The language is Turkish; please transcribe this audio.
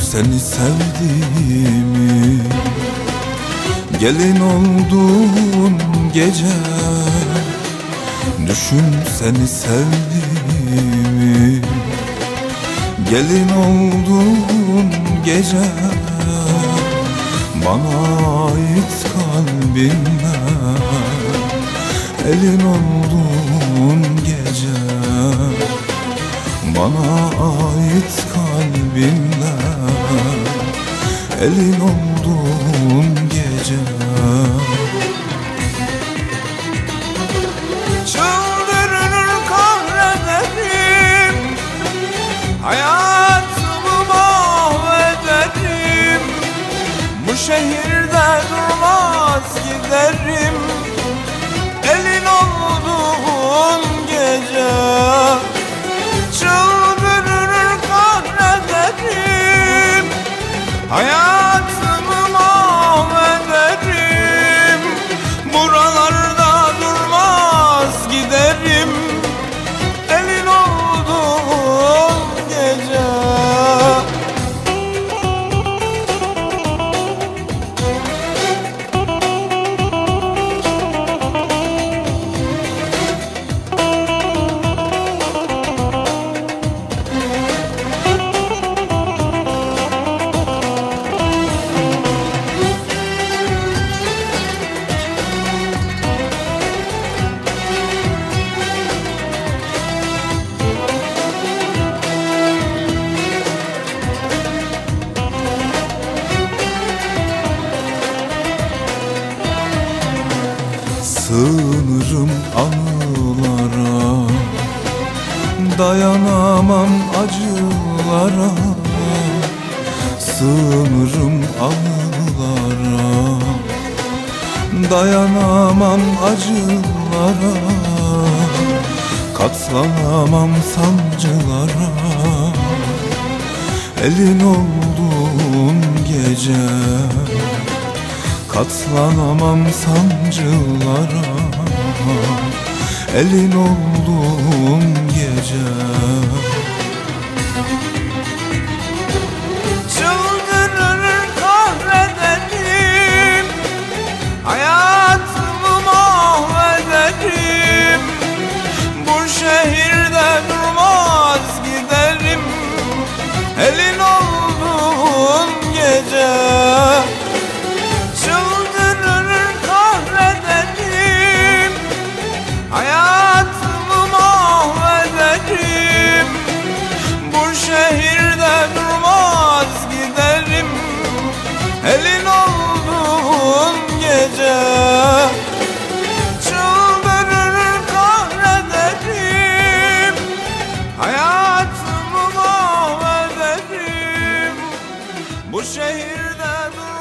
seni sevdiğimi. Gelin olduğun gece Düşün seni sevdiğimi. Gelin olduğun gece Bana ait kalbinle Elin olduğun Bana ait kalbinle Elin olduğun gece Çıldırır kahrederim Hayatımı Sığınırım anılara. Dayanamam acılara. Sığınırım anılara. Dayanamam acılara. Katlanamam sancılara. Elin olduğun gece Katlanamam sancılara. Elin olduğum gece Elin oldun gece Çıldırır kahrederim Hayatımı mahvederim Bu şehirde dur